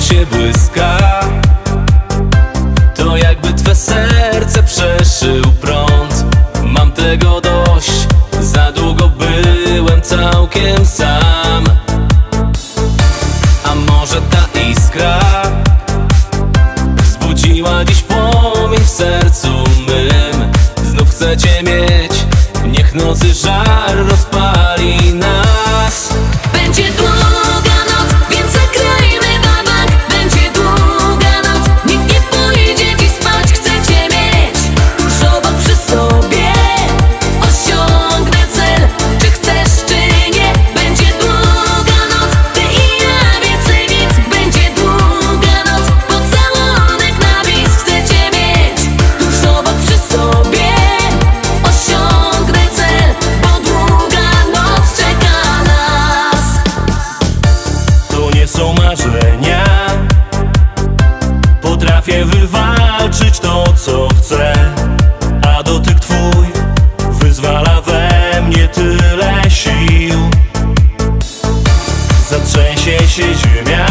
się błyska. To jakby twe serce przeszył prąd. Mam tego dość. Za długo byłem całkiem sam. A może ta iskra Wzbudziła dziś płomień w sercu mym? Znów chcecie mieć. Niech nocy żar rozpali nas Potrafię wywalczyć to, co chcę. A dotyk twój wyzwala we mnie tyle sił. Zatrzęsie się ziemia